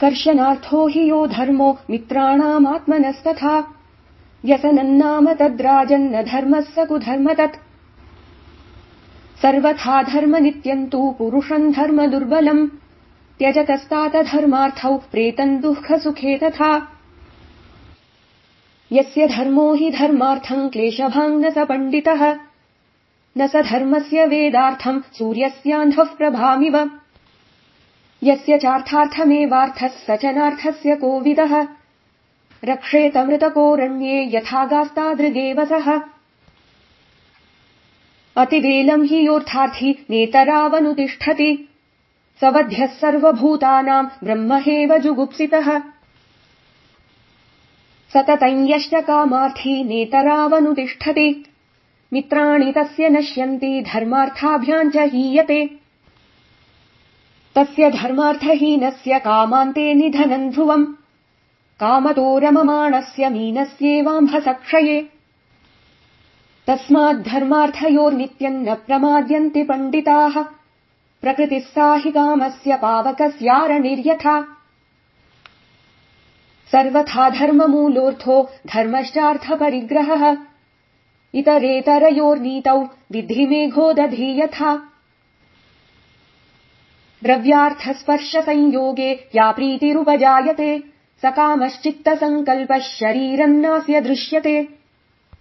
कर्शनार्थो हि यो धर्मो मित्राणामात्मनस्तथा। व्यसनन्नाम तद्राजन्न धर्मः स कुधर्म तत् सर्वथा धर्म नित्यम् तु पुरुषम् धर्म दुर्बलम्। त्यजतस्तात धर्मार्थौ प्रेतम् दुःखसुखे तथा। यस्य धर्मो हि धर्मार्थम् क्लेशभाङ् स पण्डितः। न स धर्मस्य वेदार्थम् सूर्यस्यान्धः प्रभामिव यस्य चार्थार्थमेवार्थः स च नार्थस्य कोविदः रक्षेतमृतकोरण्ये यथा गास्तादृगेव सः। अतिवेलम् हि योऽर्थार्थी नेतरावनुतिष्ठति। सवध्यः सर्वभूतानाम् ब्रह्महेव जुगुप्सितः। सततम् यश्च कामार्थी नेतरावनुतिष्ठति। मित्राणि तस्य नश्यन्ति धर्मार्थाभ्याम् च हीयते तस्य धर्मार्थहीनस्य कामान्ते निधनम् ध्रुवम्। कामतो रममाणस्य मीनस्येवाम्भसक्षये तस्माद्धर्मार्थयोर्नित्यम् न प्रमाद्यन्ति पण्डिताः। प्रकृतिः सा हि कामस्य पावकस्यारणिर्यथा सर्वथा धर्ममूलोऽर्थो धर्मश्चार्थपरिग्रहः। इतरेतरयोर्नीतौ विद्धि मेघो दधी यथा द्रव्यार्थस्पर्शसंयोगे या प्रीतिरुपजायते स कामश्चित्तसङ्कल्पः शरीरम् नास्य दृश्यते